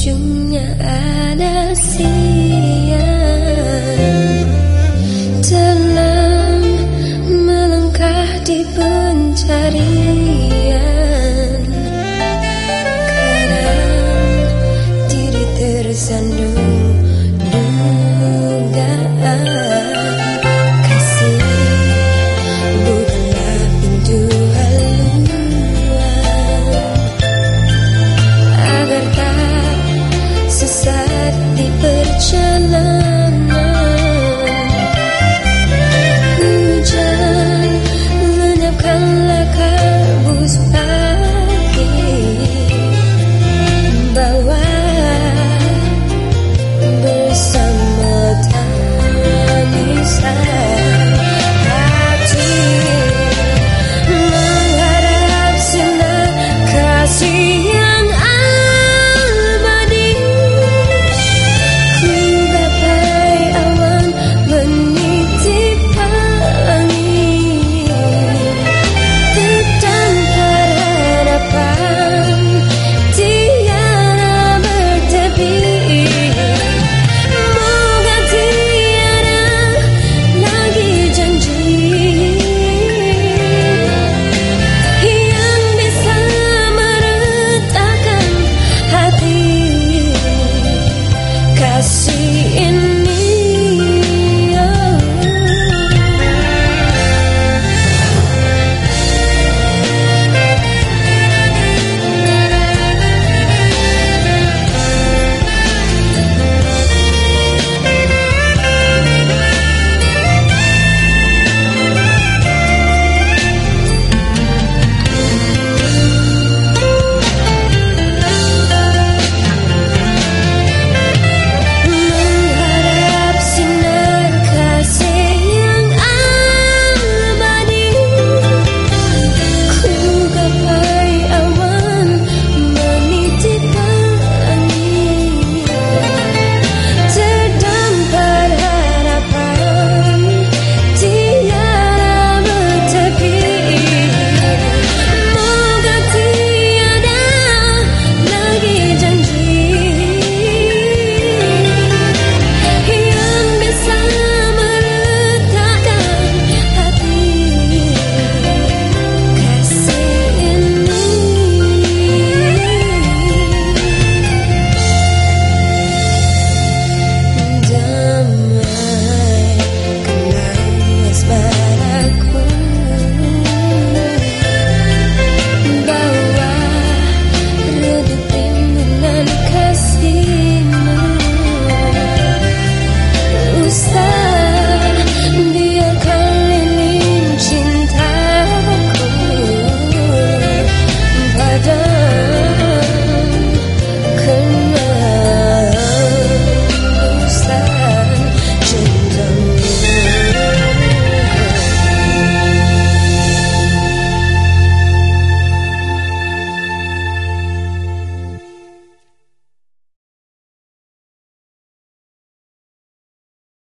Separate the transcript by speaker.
Speaker 1: ujungnya ada siang dalam melangkah di pencarian. Kadang diri tersandung.